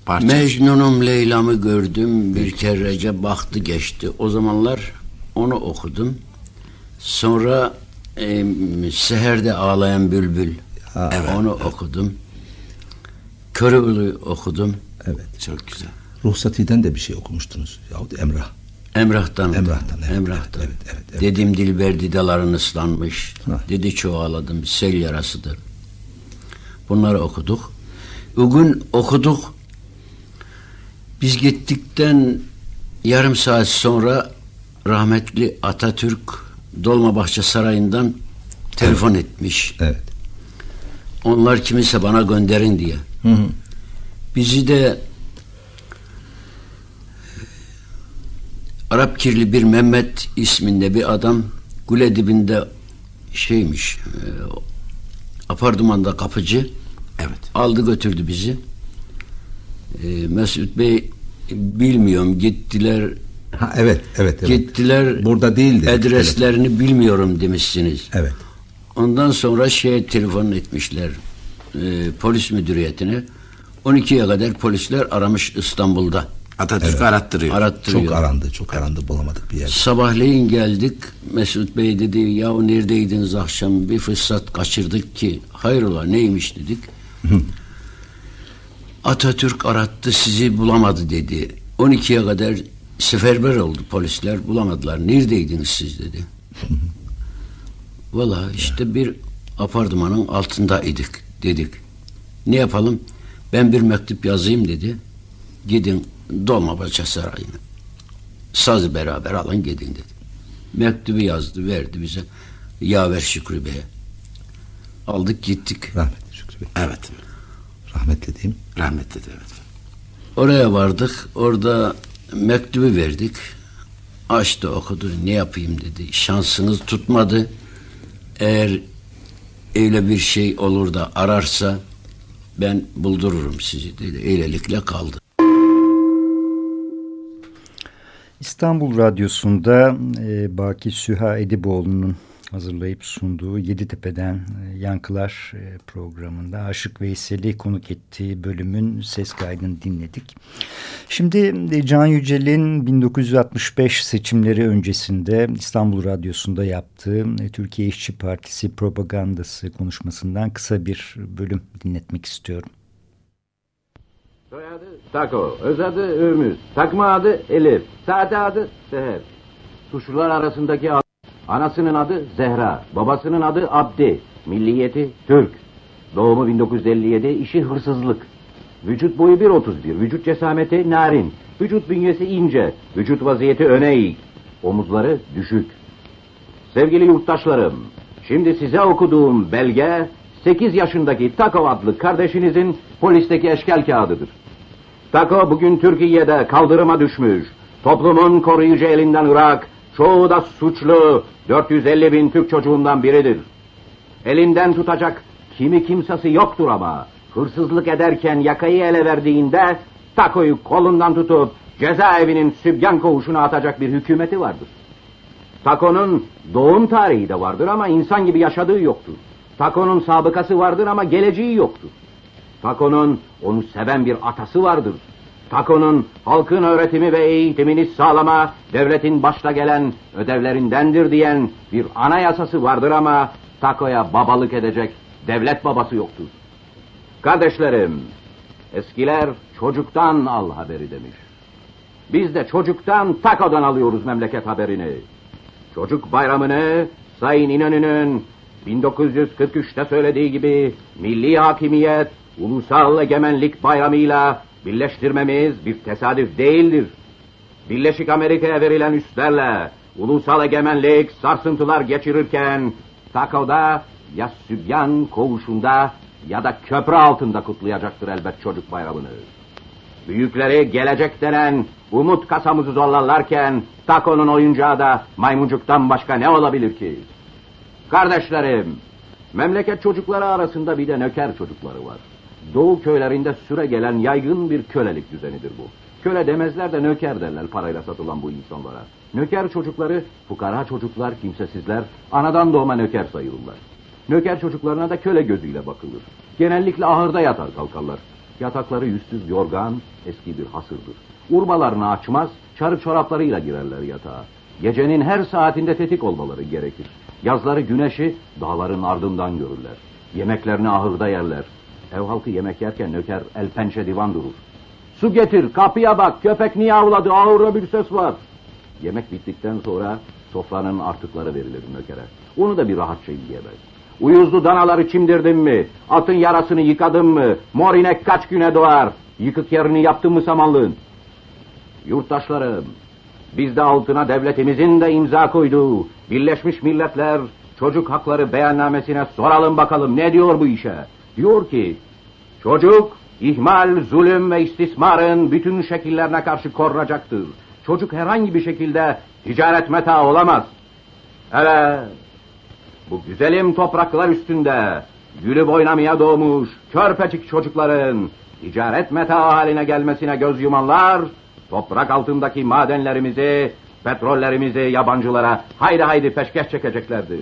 Parça. Mecnun'um Leyla'mı gördüm bir kerece baktı geçti. O zamanlar onu okudum. Sonra e, Seher'de ağlayan bülbül onu okudum. Körülü okudum. Evet. Çok güzel. Ruhsati'den de bir şey okumuştunuz. Yahut Emrah. Emrah'tan. Emrah'tan, evet, Emrah'tan. Dedim Dilber didaların ıslanmış. Dedi çoğaladım. Sel yarasıdır. Bunları okuduk. Bugün okuduk. Biz gittikten yarım saat sonra rahmetli Atatürk Dolmabahçe Sarayı'ndan telefon etmiş. Evet. Onlar kimse bana gönderin diye. Hı hı. Bizi de Arap kirli bir Mehmet isminde bir adam kule dibinde şeymiş e, apartmanda kapıcı evet. aldı götürdü bizi e, Mesut Bey bilmiyorum gittiler Ha, evet, evet, evet. gittiler burada değildi adreslerini bilmiyorum demişsiniz evet ondan sonra şeye telefon etmişler e, polis müdüriyetine 12'ye kadar polisler aramış İstanbul'da Atatürk Evet. arattırıyor. Arattırıyor. Çok arandı, çok arandı bulamadık bir yerde. Sabahleyin geldik. Mesut Bey dedi ya neredeydiniz akşam bir fırsat kaçırdık ki hayrola neymiş dedik. Atatürk arattı sizi bulamadı dedi. 12'ye kadar seferber oldu polisler bulamadılar. Neredeydiniz siz dedi. Valla işte bir apartmanın altındaydık dedik. Ne yapalım? Ben bir mektup yazayım dedi. Gidin Dolmabahçe Sarayı'na. Sazı beraber alın gidin dedi. Mektubu yazdı verdi bize. Yaver Şükrü Bey'e. Aldık gittik. Rahmetli Şükrü Bey. Evet. Rahmetli diyeyim. Rahmetli de evet. Oraya vardık. Orada mektubu verdik. Açtı okudu. Ne yapayım dedi. Şansınız tutmadı. Eğer öyle bir şey olur da ararsa ben buldururum sizi dedi. Öylelikle kaldı. İstanbul Radyosu'nda e, Baki Süha Ediboğlu'nun hazırlayıp sunduğu Yeditepe'den e, Yankılar e, programında Aşık Veysel'i konuk ettiği bölümün ses kaydını dinledik. Şimdi e, Can Yücel'in 1965 seçimleri öncesinde İstanbul Radyosu'nda yaptığı Türkiye İşçi Partisi propagandası konuşmasından kısa bir bölüm dinletmek istiyorum. Soyadı Tako, öz adı Ürmüz, takma adı Elif, saate adı Seher. Suçlular arasındaki anasının adı Zehra, babasının adı Abdi, milliyeti Türk. Doğumu 1957, işi hırsızlık. Vücut boyu 1.31, vücut cesameti narin, vücut bünyesi ince, vücut vaziyeti öne eğik, omuzları düşük. Sevgili yurttaşlarım, şimdi size okuduğum belge 8 yaşındaki Tako adlı kardeşinizin polisteki eşkel kağıdıdır. Tako bugün Türkiye'de kaldırıma düşmüş. Toplumun koruyucu elinden Irak, çoğu da suçlu 450 bin Türk çocuğundan biridir. Elinden tutacak kimi kimsesi yoktur ama hırsızlık ederken yakayı ele verdiğinde Tako'yu kolundan tutup cezaevinin sübyan koğuşuna atacak bir hükümeti vardır. Tako'nun doğum tarihi de vardır ama insan gibi yaşadığı yoktur. Tako'nun sabıkası vardır ama geleceği yoktur. Tako'nun onu seven bir atası vardır. Tako'nun halkın öğretimi ve eğitimini sağlama devletin başta gelen ödevlerindendir diyen bir anayasası vardır ama Tako'ya babalık edecek devlet babası yoktur. Kardeşlerim, eskiler çocuktan al haberi demiş. Biz de çocuktan Tako'dan alıyoruz memleket haberini. Çocuk bayramını Sayın İnönü'nün 1943'te söylediği gibi milli hakimiyet, ulusal egemenlik bayramıyla Birleştirmemiz bir tesadüf değildir. Birleşik Amerika'ya verilen üslerle ulusal egemenlik sarsıntılar geçirirken Tako'da ya Sübyan koğuşunda ya da köprü altında kutlayacaktır elbet çocuk bayramını. Büyükleri gelecek denen umut kasamızı zorlarlarken Tako'nun oyuncağı da maymuncuktan başka ne olabilir ki? Kardeşlerim, memleket çocukları arasında bir de nöker çocukları var. Doğu köylerinde süre gelen yaygın bir kölelik düzenidir bu. Köle demezler de nöker derler parayla satılan bu insanlara. Nöker çocukları, fukara çocuklar, kimsesizler, anadan doğma nöker sayılırlar. Nöker çocuklarına da köle gözüyle bakılır. Genellikle ahırda yatar kalkarlar. Yatakları yüzsüz yorgan, eski bir hasırdır. Urbalarını açmaz, çarık çoraplarıyla girerler yatağa. Gecenin her saatinde tetik olmaları gerekir. Yazları güneşi dağların ardından görürler. Yemeklerini ahırda yerler. Ev halkı yemek yerken nöker el pençe divan durur. Su getir, kapıya bak, köpek niye avladı, ağırda bir ses var. Yemek bittikten sonra sofranın artıkları verilir nökere. Onu da bir rahatça yiyemez. Uyuzlu danaları çimdirdin mi? Atın yarasını yıkadın mı? Mor inek kaç güne doğar? Yıkık yerini yaptın mı samanlığın? Yurttaşlarım, biz de altına devletimizin de imza koyduğu Birleşmiş Milletler Çocuk Hakları Beyannamesine soralım bakalım ne diyor bu işe? Diyor ki, çocuk ihmal, zulüm ve istismarın bütün şekillerine karşı korunacaktır. Çocuk herhangi bir şekilde ticaret meta olamaz. Evet, bu güzelim topraklar üstünde gülüp oynamaya doğmuş körpecik çocukların ticaret meta haline gelmesine göz yumanlar toprak altındaki madenlerimizi, petrollerimizi yabancılara haydi haydi peşkeş çekeceklerdir.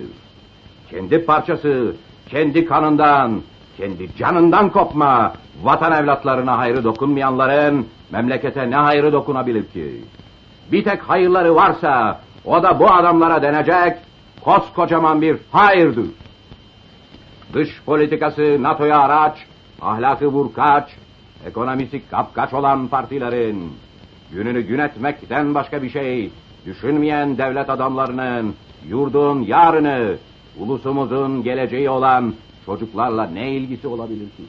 Kendi parçası, kendi kanından, kendi canından kopma vatan evlatlarına hayrı dokunmayanların memlekete ne hayrı dokunabilir ki? Bir tek hayırları varsa o da bu adamlara denecek koskocaman bir hayırdır. Dış politikası NATO'ya araç, ahlakı vurkaç, ekonomisi kapkaç olan partilerin gününü gün etmekten başka bir şey düşünmeyen devlet adamlarının yurdun yarını, ulusumuzun geleceği olan çocuklarla ne ilgisi olabilir ki?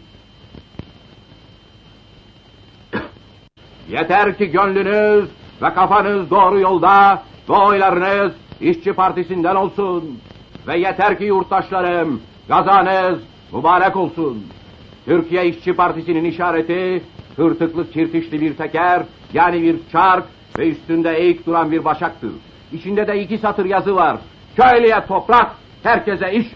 [COUGHS] Yeter ki gönlünüz ve kafanız doğru yolda, ve oylarınız işçi partisinden olsun. Ve yeter ki yurttaşlarım, gazanız mübarek olsun. Türkiye İşçi Partisi'nin işareti, tırtıklı çirtişli bir teker, yani bir çark ve üstünde eğik duran bir başaktır. İçinde de iki satır yazı var. Köylüye toprak, herkese iş.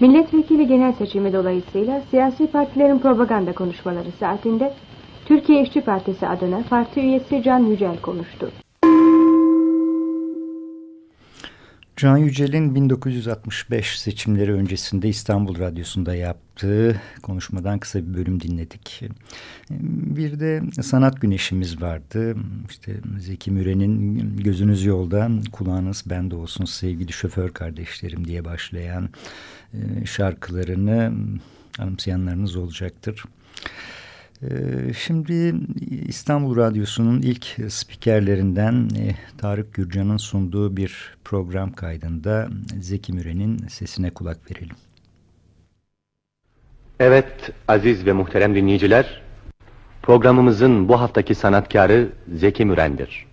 Milletvekili genel seçimi dolayısıyla siyasi partilerin propaganda konuşmaları saatinde Türkiye İşçi Partisi adına parti üyesi Can Yücel konuştu. Can Yücel'in 1965 seçimleri öncesinde İstanbul Radyosu'nda yaptığı konuşmadan kısa bir bölüm dinledik. Bir de sanat güneşimiz vardı. İşte Zeki Müren'in gözünüz yolda, kulağınız bende olsun sevgili şoför kardeşlerim diye başlayan e, şarkılarını anımsayanlarınız olacaktır. Şimdi İstanbul Radyosu'nun ilk spikerlerinden e, Tarık Gürcan'ın sunduğu bir program kaydında Zeki Müren'in sesine kulak verelim. Evet aziz ve muhterem dinleyiciler, programımızın bu haftaki sanatkarı Zeki Müren'dir.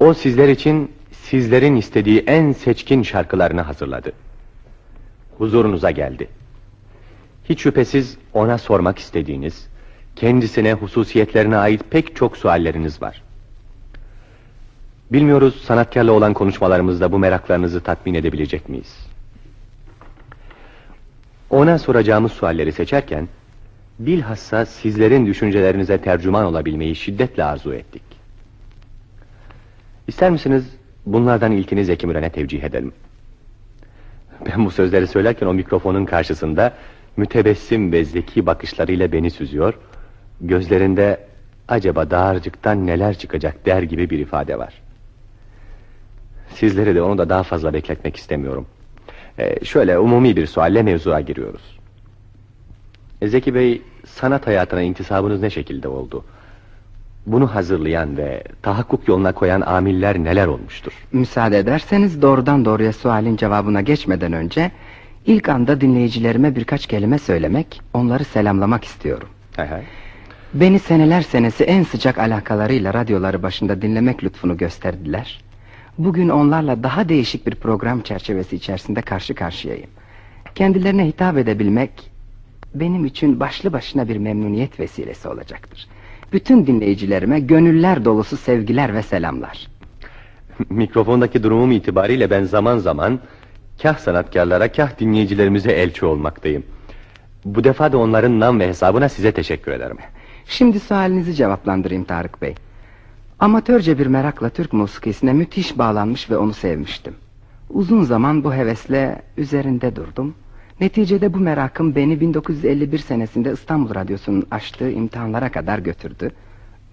O sizler için sizlerin istediği en seçkin şarkılarını hazırladı. Huzurunuza geldi. Hiç şüphesiz ona sormak istediğiniz, kendisine hususiyetlerine ait pek çok sualleriniz var. Bilmiyoruz sanatkarla olan konuşmalarımızda bu meraklarınızı tatmin edebilecek miyiz? Ona soracağımız sualleri seçerken, bilhassa sizlerin düşüncelerinize tercüman olabilmeyi şiddetle arzu ettik. İster misiniz bunlardan ilkini Zeki Müren'e tevcih edelim? Ben bu sözleri söylerken o mikrofonun karşısında mütebessim ve zeki bakışlarıyla beni süzüyor, gözlerinde acaba dağarcıktan neler çıkacak der gibi bir ifade var. Sizleri de onu da daha fazla bekletmek istemiyorum. Ee, şöyle umumi bir sualle mevzuya giriyoruz. Zeki Bey, sanat hayatına intisabınız ne şekilde oldu? Bunu hazırlayan ve tahakkuk yoluna koyan amiller neler olmuştur? Müsaade ederseniz doğrudan doğruya sualin cevabına geçmeden önce... ...ilk anda dinleyicilerime birkaç kelime söylemek, onları selamlamak istiyorum. Hay hay. Beni seneler senesi en sıcak alakalarıyla radyoları başında dinlemek lütfunu gösterdiler. Bugün onlarla daha değişik bir program çerçevesi içerisinde karşı karşıyayım. Kendilerine hitap edebilmek benim için başlı başına bir memnuniyet vesilesi olacaktır. Bütün dinleyicilerime gönüller dolusu sevgiler ve selamlar. Mikrofondaki durumum itibariyle ben zaman zaman kah sanatkarlara kah dinleyicilerimize elçi olmaktayım. Bu defa da onların nam ve hesabına size teşekkür ederim. Şimdi sualinizi cevaplandırayım Tarık Bey. Amatörce bir merakla Türk musikisine müthiş bağlanmış ve onu sevmiştim. Uzun zaman bu hevesle üzerinde durdum. Neticede bu merakım beni 1951 senesinde İstanbul Radyosu'nun açtığı imtihanlara kadar götürdü.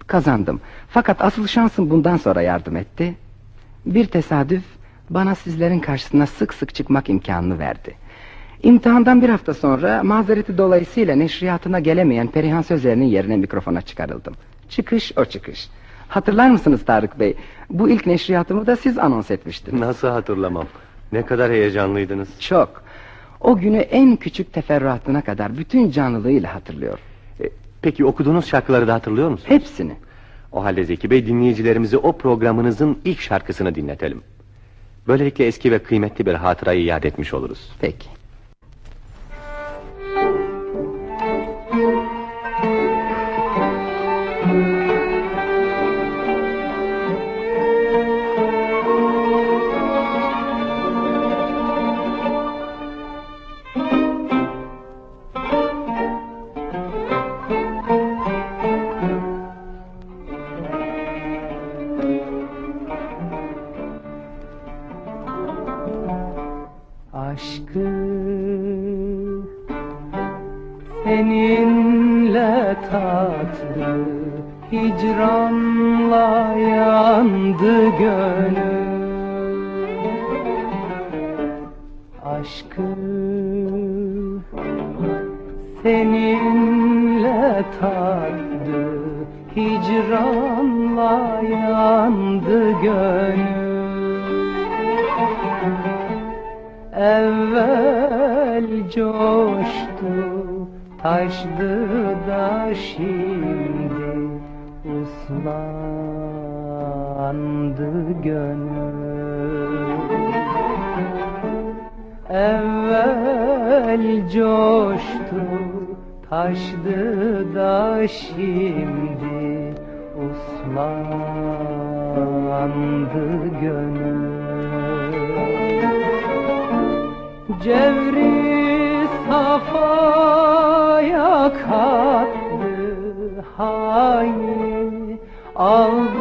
Kazandım. Fakat asıl şansım bundan sonra yardım etti. Bir tesadüf bana sizlerin karşısına sık sık çıkmak imkanını verdi. İmtihandan bir hafta sonra mazereti dolayısıyla neşriyatına gelemeyen Perihan Sözler'in yerine mikrofona çıkarıldım. Çıkış o çıkış. Hatırlar mısınız Tarık Bey? Bu ilk neşriyatımı da siz anons etmiştiniz. Nasıl hatırlamam? Ne kadar heyecanlıydınız. Çok. O günü en küçük teferruatına kadar bütün canlılığıyla hatırlıyor. E, peki okuduğunuz şarkıları da hatırlıyor musunuz? Hepsini. O halde Zeki Bey dinleyicilerimizi o programınızın ilk şarkısını dinletelim. Böylelikle eski ve kıymetli bir hatırayı iade etmiş oluruz. Peki. Kattı hain. Aldandı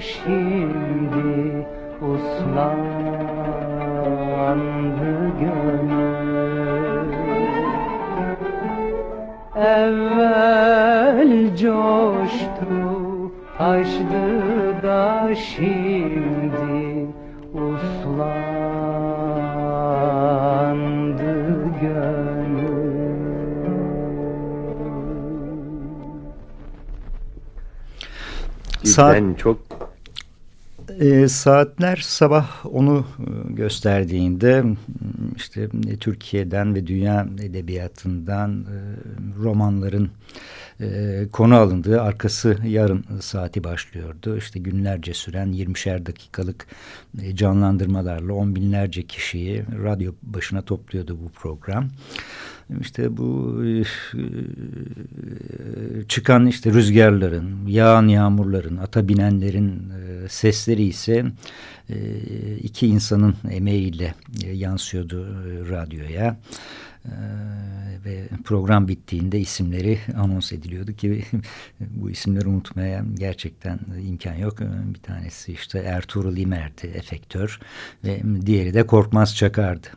şimdi uslandı gönül. Evvel coştu taştı da şimdi uslandı gönül. Saat, Ben çok e, saatler sabah onu e, gösterdiğinde işte e, Türkiye'den ve dünya edebiyatından e, romanların e, konu alındığı arkası yarın saati başlıyordu. İşte günlerce süren 20'şer dakikalık e, canlandırmalarla on binlerce kişiyi radyo başına topluyordu bu program. İşte bu e, çıkan işte rüzgarların, yağan yağmurların, ata binenlerin e, sesleri ise e, iki insanın emeğiyle yansıyordu radyoya. ve program bittiğinde isimleri anons ediliyordu ki [LAUGHS] bu isimleri unutmaya gerçekten imkan yok. Bir tanesi işte Ertuğrul İmer'di efektör ve diğeri de Korkmaz Çakar'dı.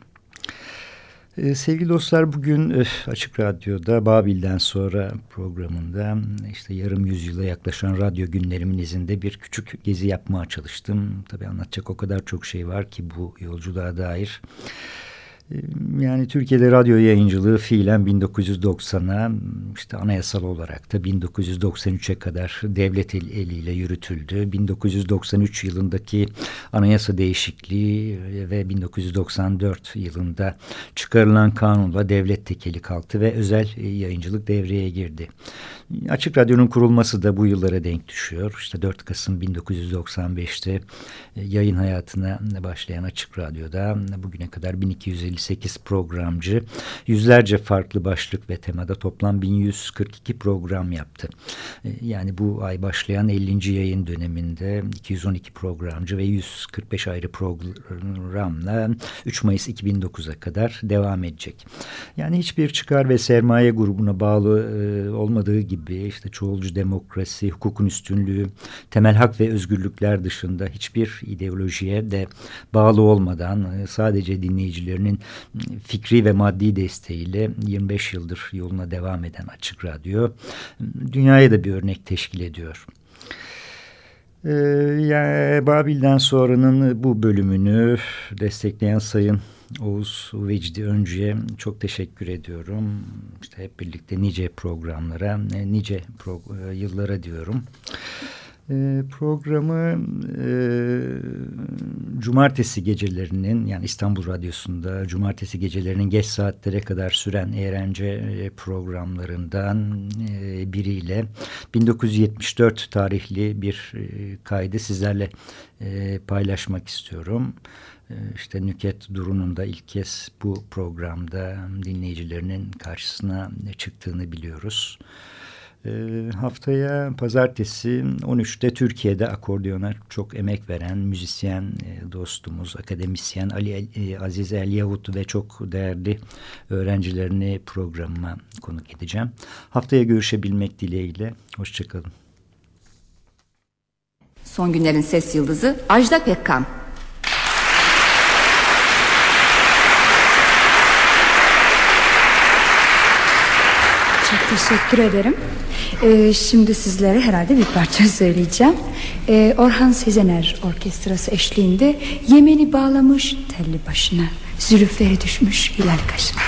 Ee, sevgili dostlar bugün Açık Radyo'da Babil'den sonra programında işte yarım yüzyıla yaklaşan radyo günlerimin izinde bir küçük gezi yapmaya çalıştım. Tabii anlatacak o kadar çok şey var ki bu yolculuğa dair. Yani Türkiye'de radyo yayıncılığı fiilen 1990'a işte anayasal olarak da 1993'e kadar devlet el, eliyle yürütüldü. 1993 yılındaki anayasa değişikliği ve 1994 yılında çıkarılan kanunla devlet tekeli kalktı ve özel yayıncılık devreye girdi. Açık Radyo'nun kurulması da bu yıllara denk düşüyor. İşte 4 Kasım 1995'te yayın hayatına başlayan Açık Radyo'da bugüne kadar 1250 58 programcı yüzlerce farklı başlık ve temada toplam 1142 program yaptı. E, yani bu ay başlayan 50. yayın döneminde 212 programcı ve 145 ayrı programla 3 Mayıs 2009'a kadar devam edecek. Yani hiçbir çıkar ve sermaye grubuna bağlı e, olmadığı gibi işte çoğulcu demokrasi, hukukun üstünlüğü, temel hak ve özgürlükler dışında hiçbir ideolojiye de bağlı olmadan e, sadece dinleyicilerinin fikri ve maddi desteğiyle 25 yıldır yoluna devam eden Açık Radyo dünyaya da bir örnek teşkil ediyor. Ee, yani Babil'den sonranın bu bölümünü destekleyen Sayın Oğuz Vecdi Öncü'ye çok teşekkür ediyorum. İşte hep birlikte nice programlara, nice pro yıllara diyorum. Ee, programı e, cumartesi gecelerinin yani İstanbul Radyosu'nda cumartesi gecelerinin geç saatlere kadar süren eğlence e, programlarından e, biriyle 1974 tarihli bir e, kaydı sizlerle e, paylaşmak istiyorum. E, işte Nüket Duru'nun da ilk kez bu programda dinleyicilerinin karşısına çıktığını biliyoruz. E, haftaya pazartesi 13'te Türkiye'de akordiyona çok emek veren müzisyen e, dostumuz, akademisyen Ali e, Aziz El Yahut ve çok değerli öğrencilerini programıma konuk edeceğim. Haftaya görüşebilmek dileğiyle. Hoşçakalın. Son günlerin ses yıldızı Ajda Pekkan. Çok teşekkür ederim. Ee, şimdi sizlere herhalde bir parça [LAUGHS] söyleyeceğim. Ee, Orhan Sezener Orkestrası eşliğinde Yemeni bağlamış telli başına. Zülüfleri düşmüş hilal kaşına.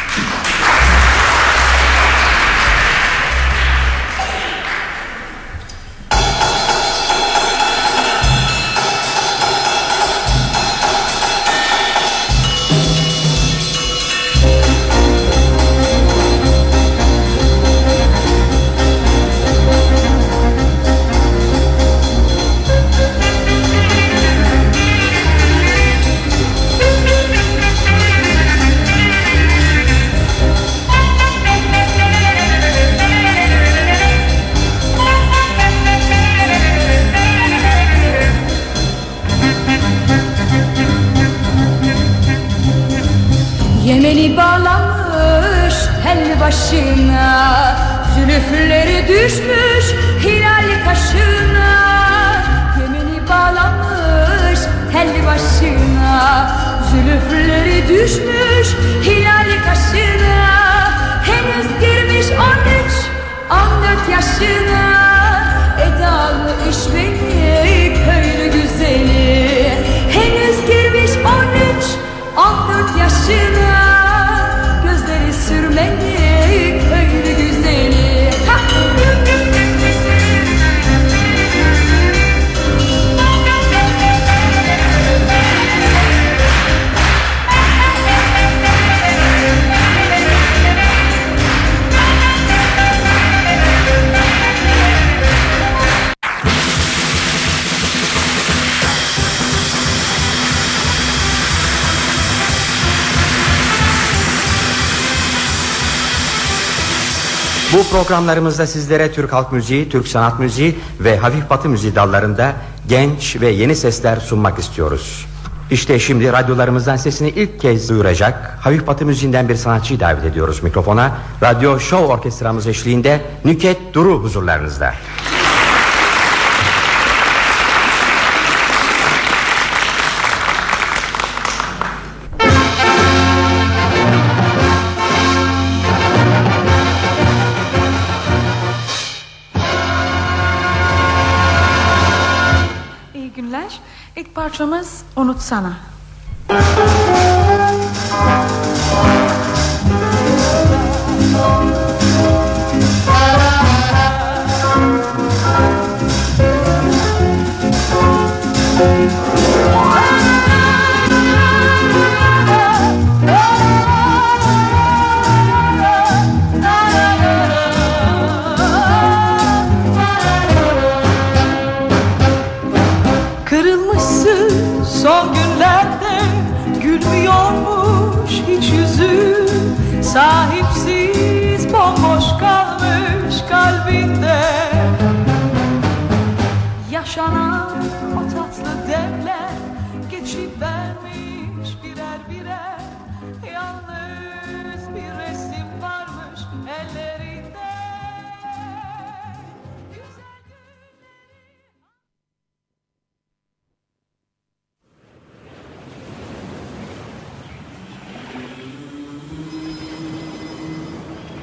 Başına Zülüfleri düşmüş hilal kaşına. Yemeni bağlamış tel başına Zülüfleri düşmüş hilal kaşına. Henüz girmiş on üç, on dört yaşına. Edalı işveli köylü güzeli. Henüz girmiş on üç, on dört yaşına Bu programlarımızda sizlere Türk halk müziği, Türk sanat müziği ve hafif batı müziği dallarında genç ve yeni sesler sunmak istiyoruz. İşte şimdi radyolarımızdan sesini ilk kez duyuracak hafif batı müziğinden bir sanatçıyı davet ediyoruz mikrofona. Radyo Show Orkestramız eşliğinde Nüket Duru huzurlarınızda. İlk parçamız Unutsana. Kırılmışsın